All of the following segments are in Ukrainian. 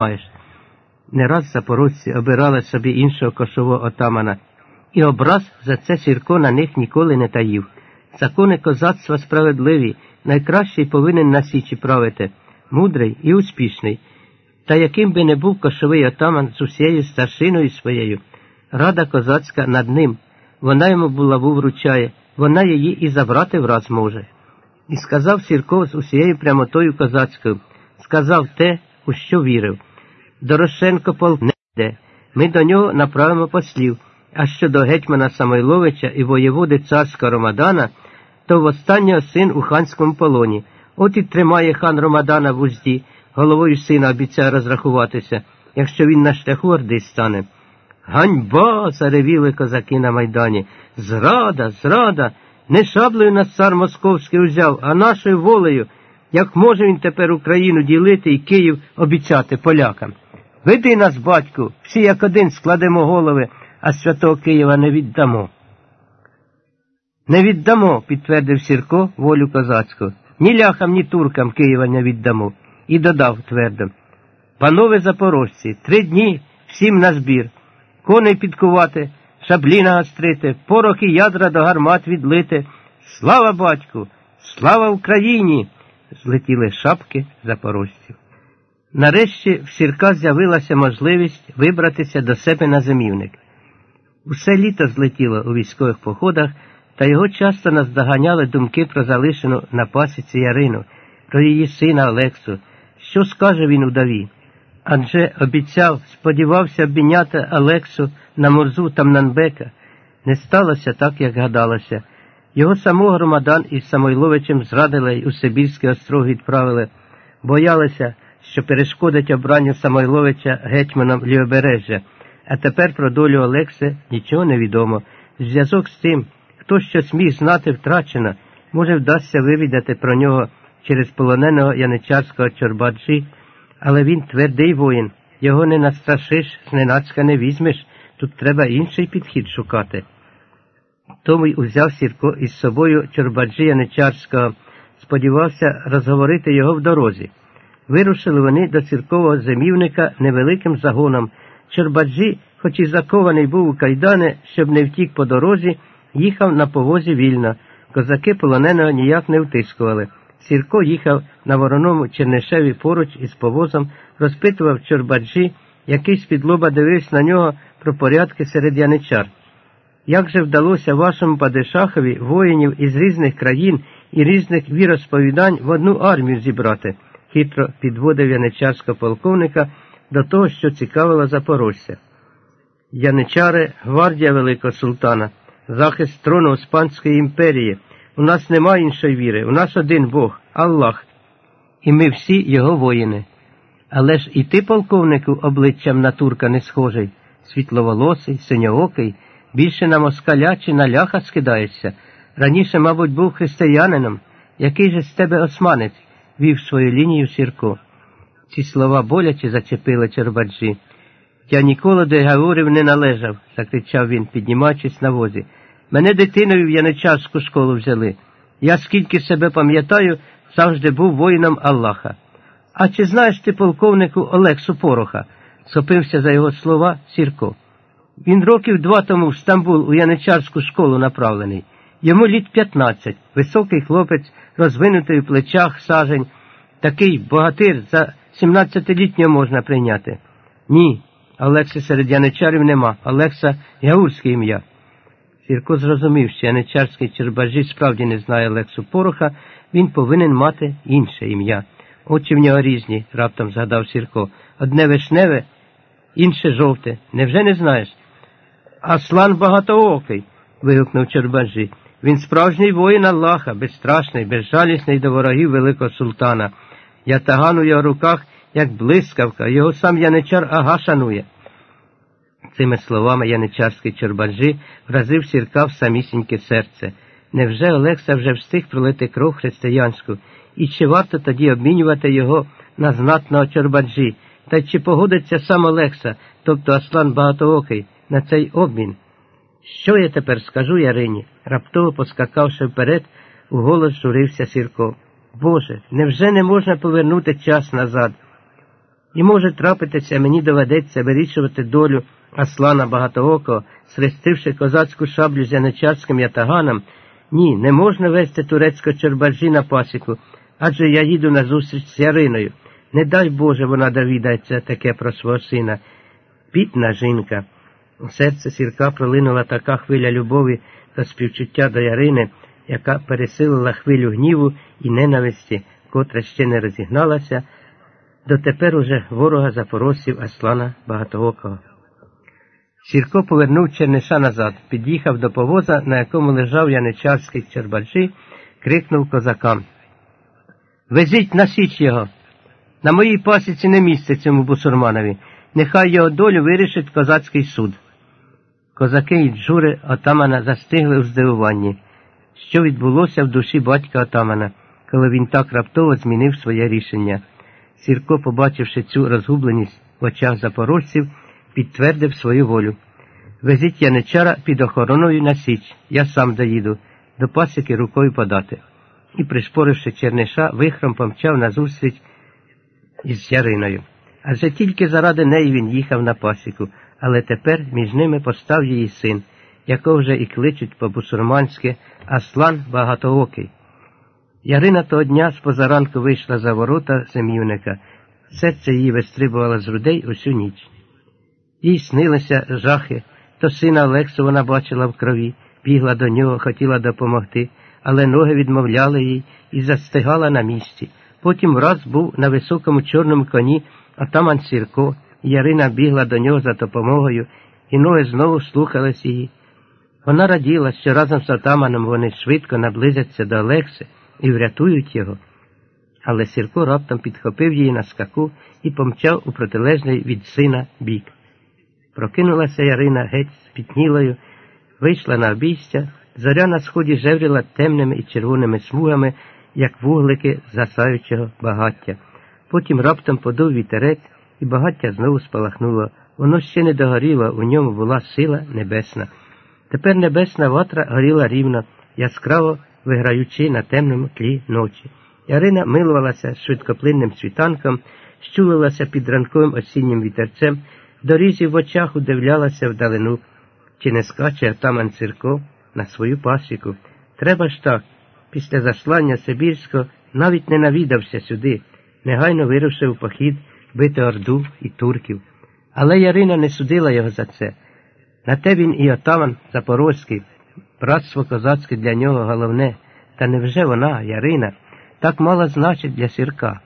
маєш. Не раз запорожці обирали собі іншого кошового отамана, і образ за це Сірко на них ніколи не таїв. Закони козацтва справедливі, найкращий повинен на січі правити, мудрий і успішний. Та яким би не був кошовий отаман з усією старшиною своєю, рада козацька над ним, вона йому булаву вручає, вона її і забрати враз може. І сказав Сірко з усією прямотою козацькою, сказав те, у що вірив. Дорошенко полк не йде. Ми до нього направимо послів. А щодо гетьмана Самойловича і воєводи царського Ромадана, то в останнього син у ханському полоні. От і тримає хан Ромадана в узді, головою сина обіцяє розрахуватися, якщо він на шляху орди стане. Ганьба. заревіли козаки на майдані. Зрада, зрада. Не шаблею нас цар московський узяв, а нашою волею. Як може він тепер Україну ділити і Київ обіцяти полякам? Веди нас, батьку, всі як один складемо голови, а святого Києва не віддамо. Не віддамо, підтвердив Сірко волю козацьку. Ні ляхам, ні туркам Києва не віддамо. І додав твердо. Панове запорожці, три дні всім на збір. Коней підкувати, шаблі нагострити, порох і ядра до гармат відлити. Слава батьку! Слава Україні! Злетіли шапки запорожців. Нарешті в Сірка з'явилася можливість вибратися до себе на зимівник. Усе літо злетіло у військових походах, та його часто наздоганяли думки про залишену на пасіці Ярину, про її сина Олексу. Що скаже він удові? Адже обіцяв, сподівався обміняти Олексу на морзу Тамнанбека. Не сталося так, як гадалося. Його самого громадан із Самойловичем зрадили й у Сибірський острог відправили, боялися що перешкодить обранню Самойловича гетьманом Лівобережжя, а тепер про долю Олекси нічого не відомо. Зв'язок з тим, хто щось міг знати, втрачено, може вдасться вивідати про нього через полоненого яничарського Чорбаджі, але він твердий воїн, його не настрашиш, зненацька не візьмеш, тут треба інший підхід шукати. Тому й узяв Сірко із собою Чорбаджі Яничарського, сподівався розговорити його в дорозі. Вирушили вони до ціркового зимівника невеликим загоном. Чорбаджі, хоч і закований був у кайдани, щоб не втік по дорозі, їхав на повозі вільно. Козаки полоненого ніяк не втискували. Сірко їхав на вороному Чернишеві поруч із повозом, розпитував Чорбаджі, який з-під лоба дивився на нього про порядки серед яничар. Як же вдалося вашому падишахові воїнів із різних країн і різних віросповідань в одну армію зібрати? Хитро підводив яничарського полковника до того, що цікавило запорожця. Яничари гвардія Великого Султана, захист трону Оспанської імперії. У нас нема іншої віри, у нас один Бог, Аллах, і ми всі його воїни. Але ж і ти, полковнику, обличчям на турка не схожий, світловолосий, синьоокий, більше на москаля чи на ляха скидаєшся. Раніше, мабуть, був християнином. Який же з тебе османець? Вів свою лінію Сірко. Ці слова боляче зачепили Чербаджі. Я ніколи до говорив не належав, закричав він, піднімаючись на возі. Мене дитиною в яничарську школу взяли. Я скільки себе пам'ятаю, завжди був воїном Аллаха. А чи знаєш ти полковнику Олексу Пороха? сопився за його слова Сірко. Він років два тому в Стамбул у яничарську школу направлений. Йому літ 15, високий хлопець, розвинутий в плечах сажень, такий богатир за 17-літнього можна прийняти. Ні, Олекси серед яничарів нема, Олекса Яурське ім'я. Сірко зрозумів, що яничарський чербажі справді не знає Олексу Пороха, він повинен мати інше ім'я. Очі в нього різні, раптом згадав Сірко. Одне вишневе, інше жовте. Невже не знаєш? Аслан багатоокий. вигукнув Чербажі. Він справжній воїн Аллаха, безстрашний, безжалісний до ворогів Великого Султана. Я Ятаган у його руках, як блискавка, його сам яничар ага шанує. Цими словами яничарський Чорбаджі вразив сірка в самісіньке серце. Невже Олекса вже встиг пролити кров християнську? І чи варто тоді обмінювати його на знатного Чорбаджі? Та чи погодиться сам Олекса, тобто Аслан Багатоокий, на цей обмін? Що я тепер скажу Ярині? раптово поскакавши вперед, у голос журився Сірко. Боже, невже не можна повернути час назад? І може трапитися, мені доведеться вирішувати долю Аслана Багатоокого, срестивши козацьку шаблю з яничарським ятаганом. Ні, не можна вести турецько чорбаржі на пасіку, адже я їду на зустріч з Яриною. Не дай Боже, вона довідається таке про свого сина. Пітна жінка. У серце сірка пролинула така хвиля любові та співчуття до Ярини, яка пересилила хвилю гніву і ненависті, котра ще не розігналася, дотепер уже ворога запорожців Аслана Багатоокого. Сірко повернув Черниша назад, під'їхав до повоза, на якому лежав яничарський чербаджі, крикнув козакам. Везіть на січ його. На моїй пасіці не місце цьому бусурманові. Нехай його долю вирішить козацький суд. Козаки і джури отамана застигли у здивуванні, що відбулося в душі батька отамана, коли він так раптово змінив своє рішення. Сірко, побачивши цю розгубленість в очах запорожців, підтвердив свою волю. Везіть яничара під охороною на січ, я сам доїду, до пасіки рукою подати. І, пришпоривши черниша, вихром помчав на зустріч із Яриною. Адже тільки заради неї він їхав на пасіку, але тепер між ними постав її син, якого вже і кличуть по-бусурманськи Аслан Багатоокий. Ярина того дня з позаранку вийшла за ворота зем'юника, серце її вистрибувало з грудей усю ніч. Їй снилися жахи, то сина Олексу вона бачила в крові, бігла до нього, хотіла допомогти, але ноги відмовляли їй і застигала на місці. Потім враз був на високому чорному коні отаман Сірко, Ярина бігла до нього за допомогою, і ноги знову слухались її. Вона раділа, що разом з отаманом вони швидко наблизяться до Олекси і врятують його. Але Сірко раптом підхопив її на скаку і помчав у протилежний від сина бік. Прокинулася Ярина геть спітнілою, вийшла на обійстя, зоря на сході жевріла темними і червоними смугами, як вуглики засаючого багаття. Потім раптом подув вітерець, і багаття знову спалахнуло. Воно ще не догоріло, у ньому була сила небесна. Тепер небесна ватра горіла рівно, яскраво виграючи на темному тлі ночі. Ярина милувалася швидкоплинним світанком, щулилася під ранковим осіннім вітерцем, дорізі в очах удивлялася вдалину, чи не скаче отаман Цирко на свою пасіку. Треба ж так, після заслання Сибірського навіть не навідався сюди, негайно вирушив у похід бити Орду і турків. Але Ярина не судила його за це. На те він і отаман Запорозький, братство козацьке для нього головне. Та невже вона, Ярина, так мало значить для сірка?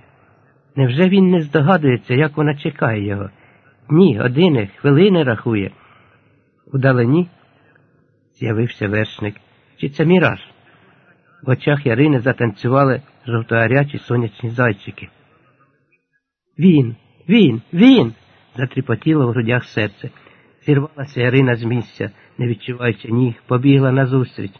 Невже він не здогадується, як вона чекає його? Дні, години, хвилини рахує. Удалені з'явився вершник. Чи це міраж? В очах Ярини затанцювали жовтоарячі сонячні зайчики. Він, він, він. затріпотіло в грудях серце. Зірвалася Ярина з місця, не відчуваючи ніг, побігла назустріч.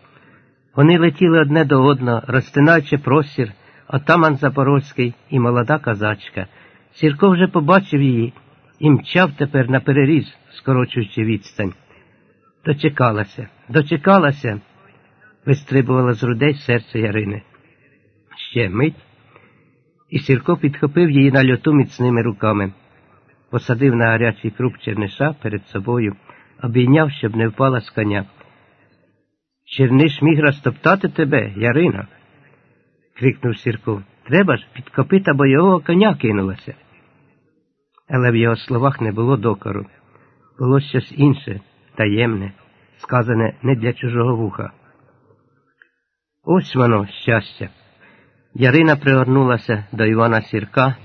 Вони летіли одне до одного, розтинаючи простір, отаман Запорозький і молода козачка. Сірко вже побачив її і мчав тепер на переріз, скорочуючи відстань. Дочекалася, дочекалася, вистрибувала з грудей серце Ярини. Ще мить, і Сірко підхопив її на льоту міцними руками, посадив на гарячий круп черниша перед собою, обійняв, щоб не впала з коня. Черниш міг розтоптати тебе, Ярина. крикнув Сірко. Треба ж під копита бойового коня кинулася. Але в його словах не було докору. Було щось інше, таємне, сказане не для чужого вуха. Ось воно, щастя. Ярина пригорнулася до Івана Сірка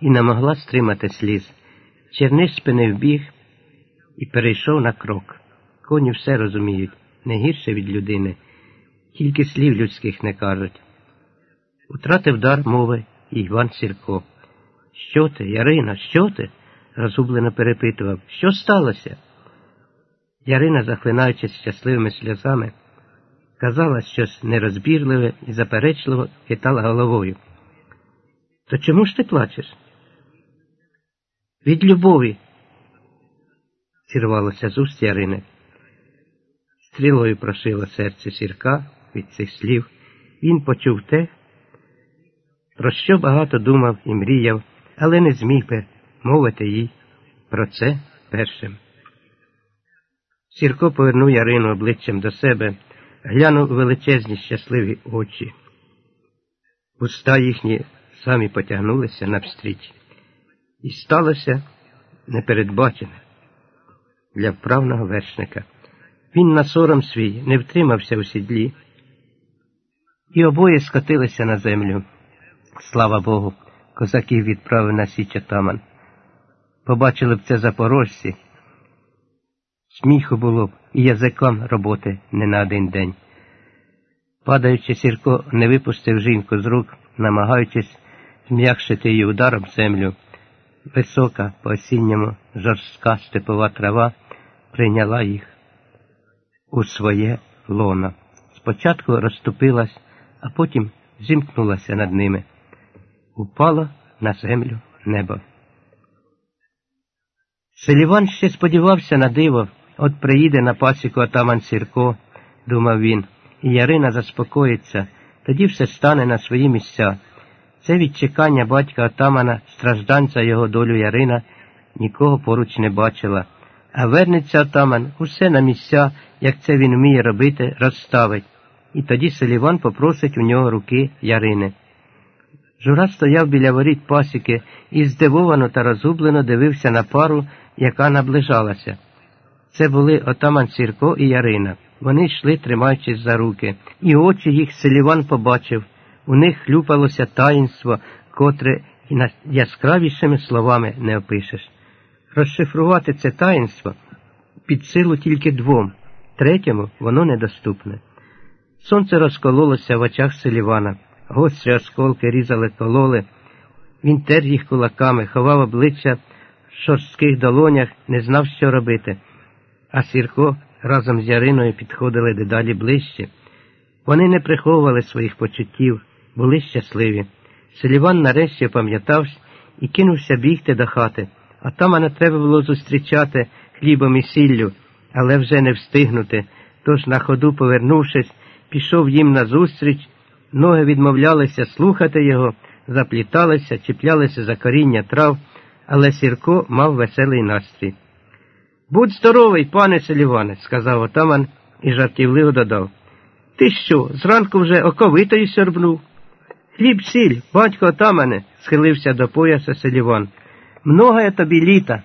і не могла стримати сліз. Черниш спинив біг і перейшов на крок. Коні все розуміють, не гірше від людини, тільки слів людських не кажуть. Утратив дар мови і Іван Сірко. Що ти, Ярина, що ти? розгублено перепитував. Що сталося? Ярина, захлинаючись щасливими сльозами, казала щось нерозбірливе і заперечливо хитала головою. То чому ж ти плачеш? Від любові, зірвалося з уст Ярини. Стрілою прошило серце сірка від цих слів. Він почув те, про що багато думав і мріяв, але не зміг би мовити їй про це першим. Сірко повернув Ярину обличчям до себе, глянув величезні щасливі очі. Уста їхні самі потягнулися навстріч. І сталося непередбачене для вправного вершника. Він на сором свій не втримався у сідлі, і обоє скотилися на землю. Слава Богу, козаків відправив на січ отаман. Побачили б це запорожці. Сміху було б і язиком роботи не на один день. Падаючи, Сірко не випустив жінку з рук, намагаючись зм'якшити її ударом землю. Висока, по осінньому жорстка степова трава прийняла їх у своє лоно. Спочатку розступилась, а потім зімкнулася над ними. Упало на землю небо. Селіван ще сподівався на диво, от приїде на пасіку отаман Сірко, думав він, і Ярина заспокоїться, тоді все стане на свої місця. Це відчекання батька отамана, стражданця його долю Ярина, нікого поруч не бачила. А вернеться отаман, усе на місця, як це він вміє робити, розставить. І тоді Селіван попросить у нього руки Ярини. Жура стояв біля воріт пасіки і здивовано та розгублено дивився на пару, яка наближалася. Це були отаман Сірко і Ярина. Вони йшли, тримаючись за руки, і очі їх Селіван побачив. У них хлюпалося таїнство, котре і яскравішими словами не опишеш. Розшифрувати це таїнство під силу тільки двом, третьому воно недоступне. Сонце розкололося в очах Селівана, гострі осколки різали кололи, він тер їх кулаками, ховав обличчя в шорстких долонях, не знав, що робити, а Сірко разом з Яриною підходили дедалі ближче. Вони не приховували своїх почуттів, були щасливі. Селіван нарешті пам'ятався і кинувся бігти до хати, а там мене треба було зустрічати хлібом і сіллю, але вже не встигнути. Тож, на ходу, повернувшись, пішов їм назустріч, ноги відмовлялися слухати його, запліталися, чіплялися за коріння трав, але Сірко мав веселий настрій. Будь здоровий, пане Селіване, сказав отаман і жартівливо додав. Ти що, зранку вже оковитою сьорбнув? Хліб сіль, батько отамане, схилився до пояса Селіван. Многое тобі літа.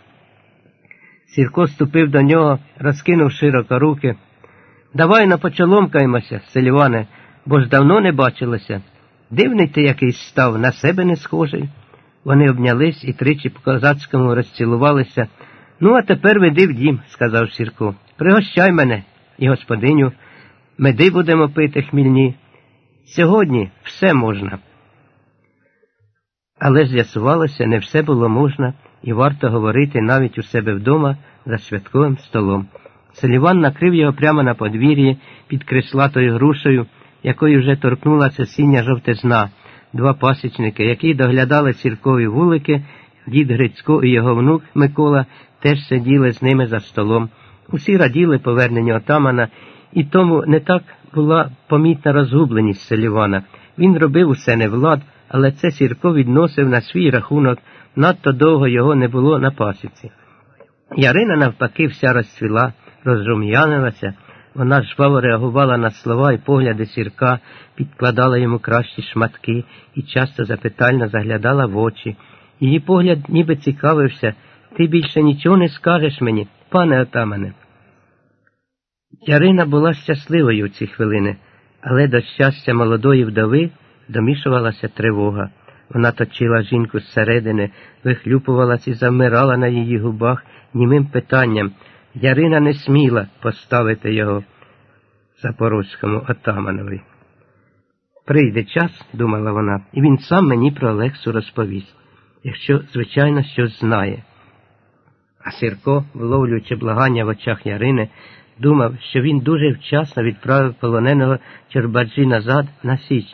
Сірко ступив до нього, розкинув широко руки. Давай напочоломкаємося, Селіване, бо ж давно не бачилося. Дивний ти якийсь став, на себе не схожий. Вони обнялись і тричі по козацькому розцілувалися. Ну, а тепер веди в дім, сказав Сірко. Пригощай мене і господиню. Меди будемо пити хмільні. Сьогодні все можна. Але з'ясувалося, не все було можна і варто говорити навіть у себе вдома за святковим столом. Селіван накрив його прямо на подвір'ї під креслатою грушею, якою вже торкнулася сіння жовтизна, два пасічники, які доглядали сіркові вулики, дід Грицько і його внук Микола теж сиділи з ними за столом. Усі раділи поверненню отамана, і тому не так була помітна розгубленість Селівана. Він робив усе не влад, але це Сірко відносив на свій рахунок, надто довго його не було на пасіці. Ярина, навпаки, вся розцвіла, розрум'янилася. Вона жваво реагувала на слова і погляди сірка, підкладала йому кращі шматки і часто запитально заглядала в очі. Її погляд ніби цікавився ти більше нічого не скажеш мені, пане отамане. Ярина була щасливою у ці хвилини, але до щастя молодої вдови домішувалася тривога. Вона точила жінку зсередини, вихлюпувалась і завмирала на її губах німим питанням. Ярина не сміла поставити його запорозькому отаманові. Прийде час, думала вона, і він сам мені про Олексу розповість, якщо, звичайно, щось знає. А Сірко, вловлюючи благання в очах Ярини, думав, що він дуже вчасно відправив полоненого Чербаджі назад на Січ.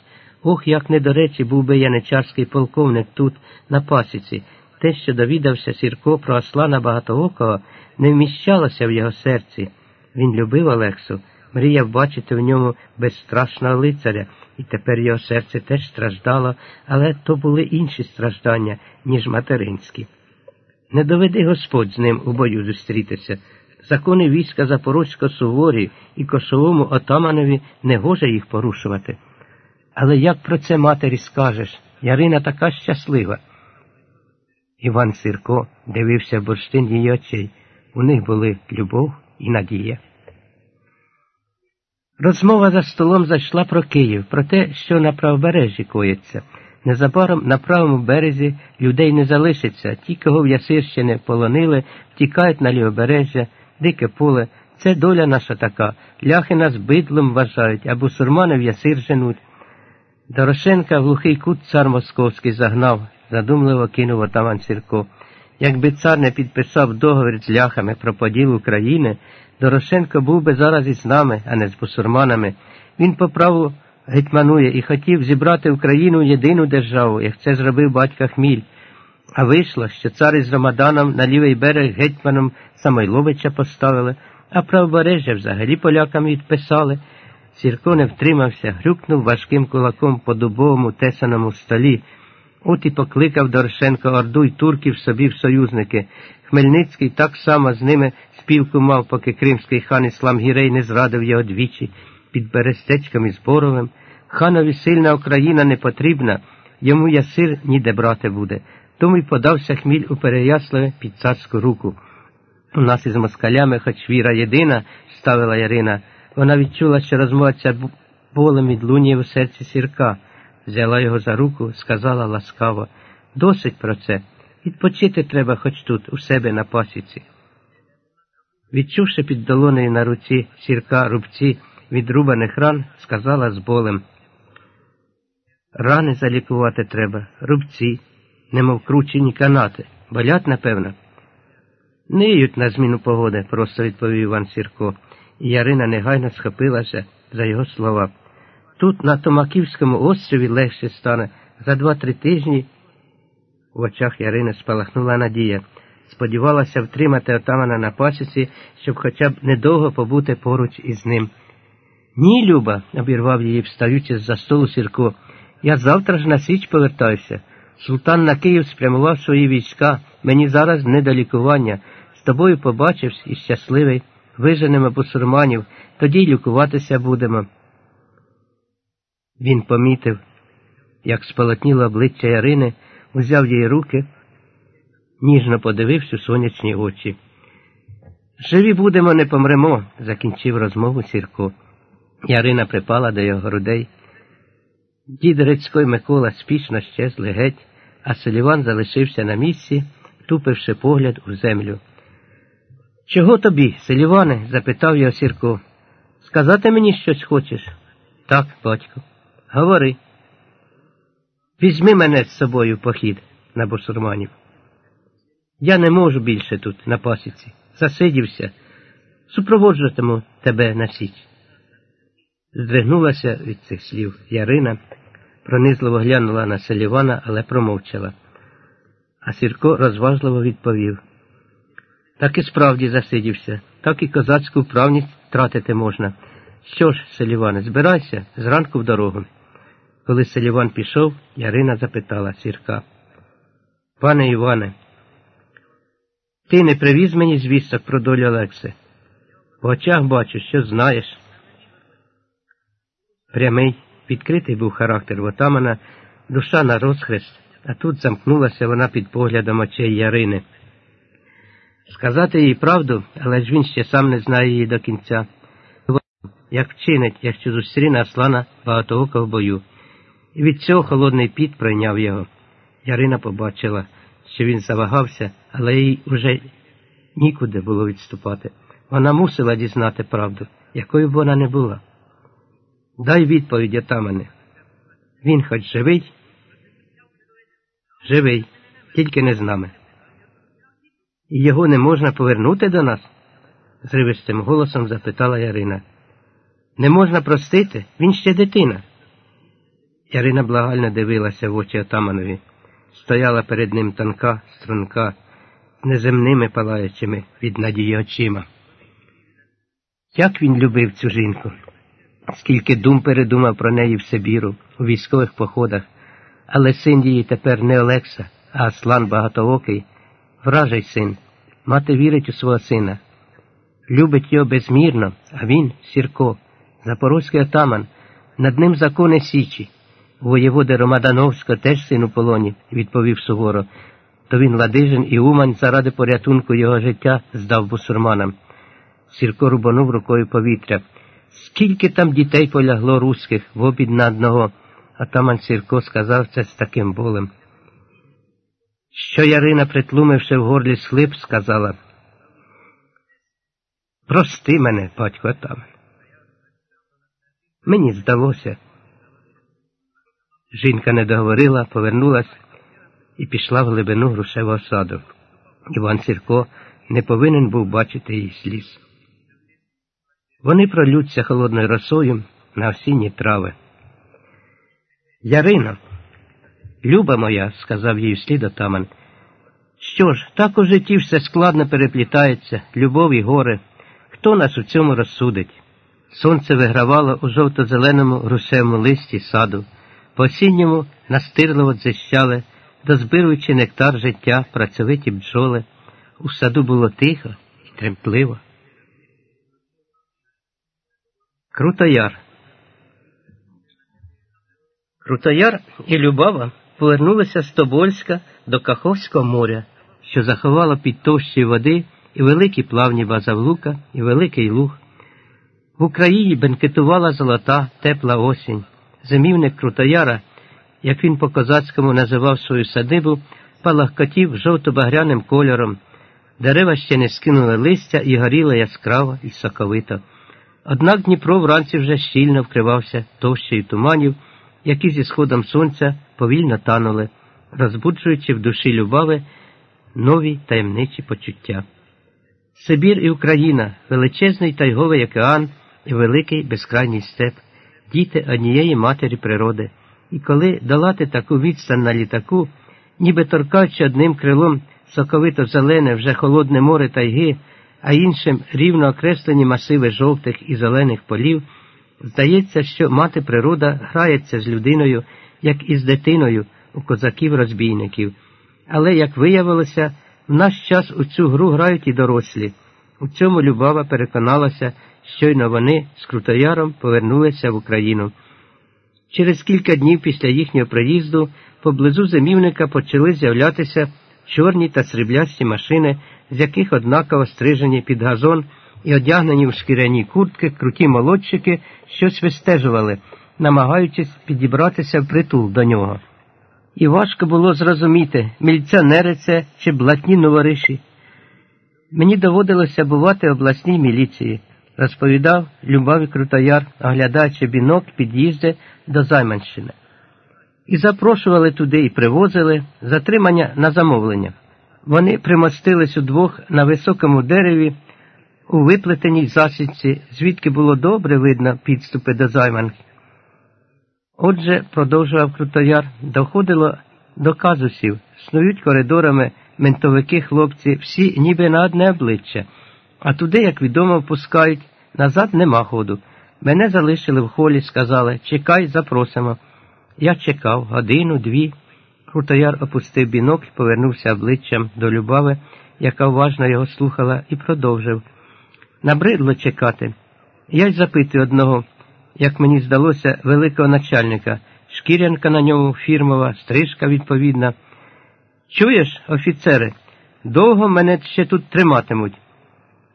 Ох, як недоречі був би яничарський полковник тут, на пасіці. Те, що довідався Сірко про Аслана Багатоокого, не вміщалося в його серці. Він любив Олексу, мріяв бачити в ньому безстрашного лицаря, і тепер його серце теж страждало, але то були інші страждання, ніж материнські. Не доведи Господь з ним у бою зустрітися. Закони війська Запорозько суворі і кошовому отаманові не гоже їх порушувати. Але як про це матері скажеш? Ярина така щаслива. Іван Сірко дивився в бурштин її очей. У них були любов і надія. Розмова за столом зайшла про Київ, про те, що на правобережжі коїться. Незабаром на правому березі людей не залишиться, ті, кого в Ясирщини полонили, втікають на лівобережжя, дике поле. Це доля наша така. Ляхи нас бидлом вважають, а бусурмани в ясир женуть. Дорошенка в глухий кут цар московський загнав, задумливо кинув отаман Сірко. Якби цар не підписав договір з ляхами про поділ України, Дорошенко був би зараз із нами, а не з бусурманами. Він по праву гетьманує і хотів зібрати Україну єдину державу, як це зробив батька Хміль. А вийшло, що цар із Ромаданом на лівий берег гетьманом Самойловича поставили, а правобережжя взагалі полякам відписали. Сірко не втримався, грюкнув важким кулаком по дубовому тесаному столі. От і покликав Дорошенко Орду й турків собі в союзники. Хмельницький так само з ними спілку мав, поки кримський хан Іслам Гірей не зрадив його двічі під Берестечком і Зборовим. Ханові сильна Україна не потрібна, йому ясир ніде брати буде. Тому й подався хміль у Переяславе під царську руку. У нас із москалями, хоч віра єдина, ставила Ярина. Вона відчула, що розмова ця болем відлунює у серці сірка, взяла його за руку, сказала ласкаво досить про це. Відпочити треба хоч тут, у себе на пасіці. Відчувши під долонею на руці сірка рубці відрубаних ран, сказала з болем Рани залікувати треба, рубці, немов кручені канати. Болять, напевно. Ниють на зміну погоди, просто відповів Іван Сірко, і Ярина негайно схопилася за його слова. Тут, на Томаківському острові, легше стане за два-три тижні. В очах Ярини спалахнула надія. Сподівалася втримати отамана на пасіці, щоб хоча б недовго побути поруч із ним. Ні, Люба, обірвав її, встаючи з за столу Сірко. Я завтра ж на Січ повертаюся. Султан на Київ спрямував свої війська. Мені зараз не до лікування. З тобою побачився і щасливий. Виженемо бусурманів, тоді й лікуватися будемо. Він помітив, як сполотніло обличчя Ярини, узяв її руки, ніжно подивився у сонячні очі. Живі будемо, не помремо, закінчив розмову Сірко. Ярина припала до його грудей. Дід Грицько Микола спішно щезли геть, а Селіван залишився на місці, тупивши погляд у землю. Чого тобі, Селіване? запитав його Сірко. Сказати мені щось хочеш? Так, батько. Говори. Візьми мене з собою в похід на бусурманів. Я не можу більше тут, на пасіці. Засидівся, супроводжуватиму тебе на січ. Здригнулася від цих слів Ярина, пронизливо глянула на Селівана, але промовчала. А Сірко розважливо відповів так і справді засидівся, так і козацьку вправність втратити можна. Що ж, Селіване, збирайся зранку в дорогу. Коли Селіван пішов, Ярина запитала Сірка. Пане Іване, ти не привіз мені звісток про долю Олекси? В очах бачу, що знаєш. Прямий, відкритий був характер Вотамана, душа на розхрест, а тут замкнулася вона під поглядом очей Ярини. Сказати їй правду, але ж він ще сам не знає її до кінця. Як вчинить, якщо зустріне Аслана багатоока в бою. І від цього холодний піт пройняв його. Ярина побачила, що він завагався, але їй уже нікуди було відступати. Вона мусила дізнати правду, якою б вона не була. Дай відповідь отамане. Він хоч живий? Живий, тільки не з нами. І його не можна повернути до нас? зривистим голосом запитала Ярина. Не можна простити, він ще дитина. Ярина благально дивилася в очі отаманові. Стояла перед ним тонка, струнка, неземними палаючими від надії очима. Як він любив цю жінку, скільки дум передумав про неї в Сибіру, у військових походах, але син її тепер не Олекса, а Аслан Багатоокий вражий син. Мати вірить у свого сина. Любить його безмірно, а він Сірко, запорозький отаман, над ним закони Січі. Воєводи Ромадановського теж син у полоні, відповів суворо. То він Ладижин і Умань заради порятунку його життя здав бусурманам. Сірко рубанув рукою повітря. Скільки там дітей полягло руських в обід на одного, атаман Сірко сказав це з таким болем. Що Ярина, притлумивши в горлі слип, сказала. Прости мене, батько атаман. Мені здалося. Жінка не договорила, повернулась і пішла в глибину грушевого саду. Іван Сірко не повинен був бачити її сліз. Вони пролються холодною росою на осінні трави. Ярино, люба моя, сказав їй вслід отаман. Що ж, так у житті все складно переплітається, любов і горе. Хто нас у цьому розсудить? Сонце вигравало у жовто-зеленому русевому листі саду, по осінньому настирливо дзищали, дозбируючи нектар життя, працьовиті бджоли. У саду було тихо і тремтливо. Крутояр. Крутояр і Любава повернулися з Тобольська до Каховського моря, що заховало під товщі води і великі плавні базавлука, і великий луг. В Україні бенкетувала золота, тепла осінь. Зимівник Крутояра, як він по козацькому називав свою садибу, палахкотів жовто-багряним кольором. Дерева ще не скинули листя і горіли яскраво і соковито. Однак Дніпро вранці вже щільно вкривався товщею туманів, які зі сходом сонця повільно танули, розбуджуючи в душі любави нові таємничі почуття. Сибір і Україна, величезний тайговий океан і великий безкрайній степ, діти однієї матері природи. І коли долати таку відстань на літаку, ніби торкаючи одним крилом соковито зелене вже холодне море тайги, а іншим рівно окреслені масиви жовтих і зелених полів, здається, що мати природа грається з людиною, як і з дитиною у козаків-розбійників. Але, як виявилося, в наш час у цю гру грають і дорослі. У цьому Любава переконалася, щойно вони з Крутояром повернулися в Україну. Через кілька днів після їхнього приїзду поблизу зимівника почали з'являтися чорні та сріблясті машини, з яких однаково стрижені під газон і одягнені в шкіряні куртки, круті молодчики, щось вистежували, намагаючись підібратися в притул до нього. І важко було зрозуміти, міліціонери це чи блатні новориші. Мені доводилося бувати в обласній міліції, розповідав Любаві Крутояр, оглядаючи бінок під'їзди до Займанщини. І запрошували туди і привозили затримання на замовлення. Вони примостились удвох на високому дереві у виплетеній засідці, звідки було добре видно підступи до займанки. Отже, продовжував Крутояр, доходило до казусів, снують коридорами ментовики хлопці, всі ніби на одне обличчя, а туди, як відомо, впускають, назад нема ходу. Мене залишили в холі, сказали чекай, запросимо. Я чекав годину, дві. Крутояр опустив бінок і повернувся обличчям до Любави, яка уважно його слухала, і продовжив. Набридло чекати. Я й запитую одного, як мені здалося, великого начальника, шкірянка на ньому фірмова, стрижка відповідна. Чуєш, офіцери, довго мене ще тут триматимуть.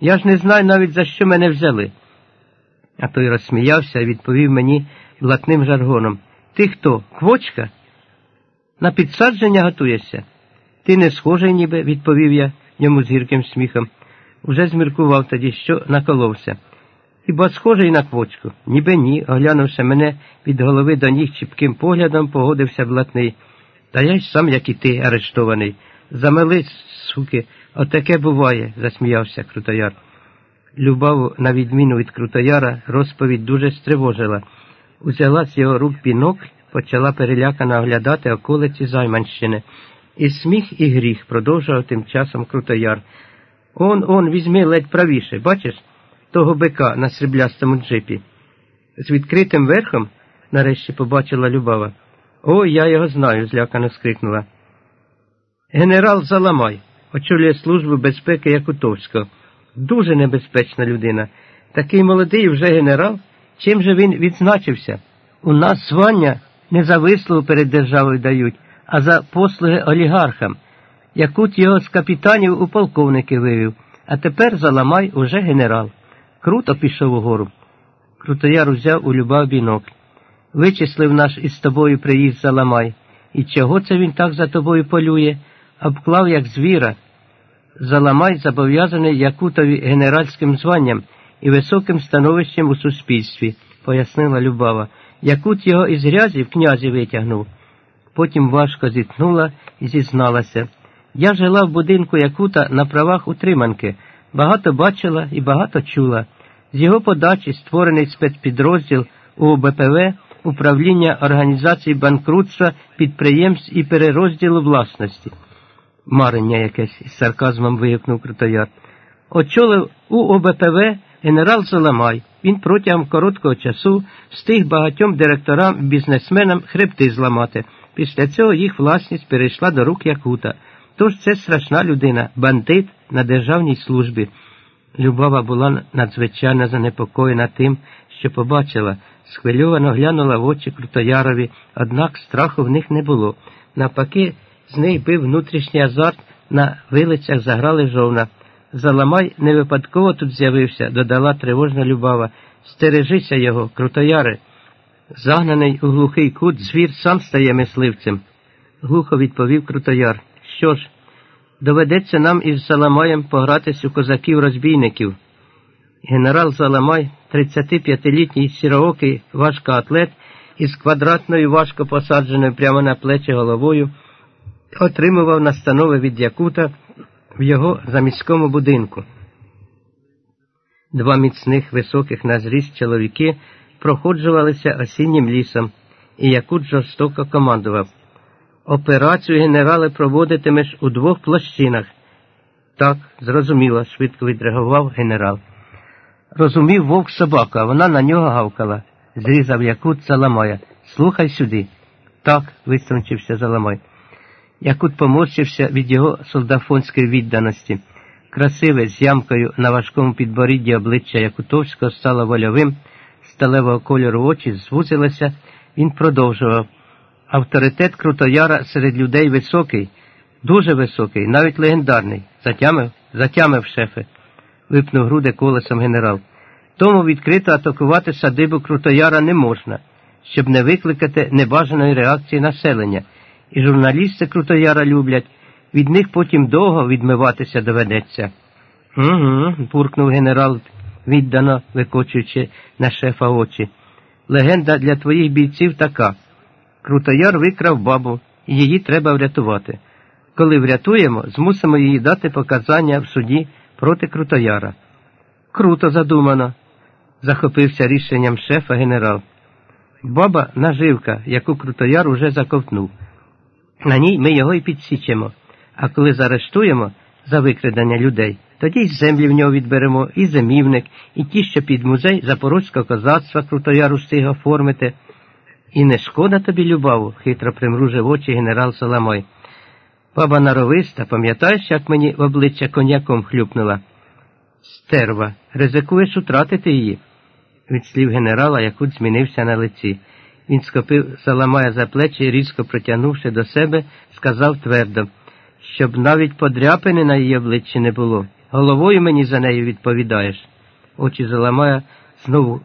Я ж не знаю навіть, за що мене взяли. А той розсміявся і відповів мені блатним жаргоном. Ти хто? Квочка? На підсадження готуєшся? Ти не схожий, ніби, відповів я йому з гірким сміхом. Уже зміркував тоді, що наколовся. Хіба схожий на квочку? Ніби ні, оглянувши мене від голови до ніг чіпким поглядом, погодився блатний. Та я ж сам, як і ти, арештований. Замели, суки, отаке буває, засміявся Крутояр. Любаву, на відміну від Крутояра, розповідь дуже стривожила. Узяла з його рук пінок, почала перелякано оглядати околиці Займанщини. І сміх, і гріх продовжував тим часом Крутояр. Он, он, візьми ледь правіше, бачиш, того бика на сріблястому джипі. З відкритим верхом, нарешті побачила Любава. О, я його знаю, злякано скрикнула. Генерал Заламай, очолює службу безпеки Якутовського. Дуже небезпечна людина. Такий молодий вже генерал. Чим же він відзначився? У нас звання не за вислову перед державою дають, а за послуги олігархам. Якут його з капітанів у полковники вивів, а тепер заламай уже генерал. Круто пішов угору. Крутояр узяв у Любав бінокль. Вичислив наш із тобою приїзд заламай. І чого це він так за тобою полює? Обклав, як звіра. Заламай зобов'язаний Якутові генеральським званням і високим становищем у суспільстві, пояснила Любава. Якут його із грязі в князі витягнув. Потім важко зітхнула і зізналася. Я жила в будинку Якута на правах утриманки, багато бачила і багато чула. З його подачі створений спецпідрозділ УБПВ управління організації банкрутства, підприємств і перерозділу власності. Марення якесь із сарказмом вигукнув Крутояр. Очолив УОБПВ генерал Соломай. Він протягом короткого часу встиг багатьом директорам і бізнесменам хребти зламати. Після цього їх власність перейшла до рук Якута. Тож це страшна людина, бандит на державній службі. Любава була надзвичайно занепокоєна тим, що побачила, схвильовано глянула в очі Крутоярові, однак страху в них не було. Навпаки, з неї бив внутрішній азарт, на вилицях заграли жовна. Заламай не випадково тут з'явився, додала тривожна Любава. Стережися його, Крутояре. Загнаний у глухий кут, звір сам стає мисливцем. Глухо відповів Крутояр. Що ж, доведеться нам із Заламаєм погратись у козаків-розбійників. Генерал Заламай, 35-літній сіроокий важкоатлет із квадратною важко посадженою прямо на плечі головою, отримував настанови від Якута в його заміському будинку. Два міцних високих на зріст чоловіки проходжувалися осіннім лісом, і Якут жорстоко командував. Операцію генерале проводитимеш у двох площинах. Так, зрозуміло, швидко відреагував генерал. Розумів вовк собака, вона на нього гавкала. Зрізав Якут Заламая. Слухай сюди. Так, виструнчився Заламай. Якут поморщився від його солдафонської відданості. Красиве з ямкою на важкому підборідді обличчя Якутовського стало вольовим, сталевого кольору очі звузилося, він продовжував. Авторитет Крутояра серед людей високий, дуже високий, навіть легендарний. Затямив, затямив шефе, випнув груди колесом генерал. Тому відкрито атакувати садибу Крутояра не можна, щоб не викликати небажаної реакції населення. І журналісти Крутояра люблять, від них потім довго відмиватися доведеться. Угу, буркнув генерал, віддано викочуючи на шефа очі. Легенда для твоїх бійців така. Крутояр викрав бабу, і її треба врятувати. Коли врятуємо, змусимо її дати показання в суді проти Крутояра. Круто задумано, захопився рішенням шефа генерал. Баба наживка, яку Крутояр уже заковтнув. На ній ми його і підсічемо, а коли заарештуємо за викрадення людей, тоді й землі в нього відберемо, і зимівник, і ті, що під музей Запорозького козацтва Крутояру встиг оформити. І не шкода тобі, Любаву, хитро примружив очі генерал Соломой. Баба наровиста, пам'ятаєш, як мені в обличчя коньяком хлюпнула? Стерва, ризикуєш утратити її. Від слів генерала Якут змінився на лиці. Він схопив Саламая за плечі різко протягнувши до себе, сказав твердо, щоб навіть подряпини на її обличчі не було. Головою мені за нею відповідаєш. Очі Заламая знову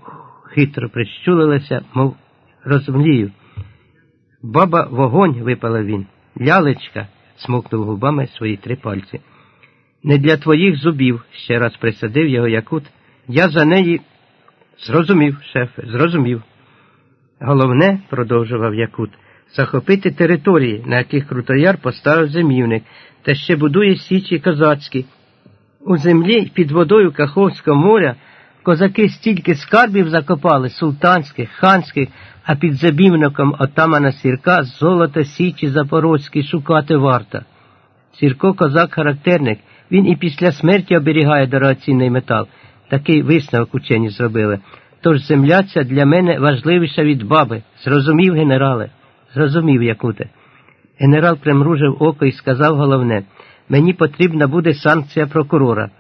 хитро прищулилися, мов розумлію. Баба вогонь, випалив він. Лялечка, смокнув губами свої три пальці. Не для твоїх зубів, ще раз присадив його Якут. Я за неї зрозумів, шефе, зрозумів. Головне, продовжував Якут, захопити території, на яких Крутояр поставив зимівник, та ще будує січі козацькі. У землі під водою Каховського моря козаки стільки скарбів закопали султанських, ханських, а під забівником отамана Сірка золото січі запорозькі шукати варта. Сірко козак характерник, він і після смерті оберігає дорогоцінний метал. Такий висновок учені зробили. Тож земля ця для мене важливіша від баби. Зрозумів, генерале, зрозумів, Якуте. Генерал примружив око і сказав головне Мені потрібна буде санкція прокурора.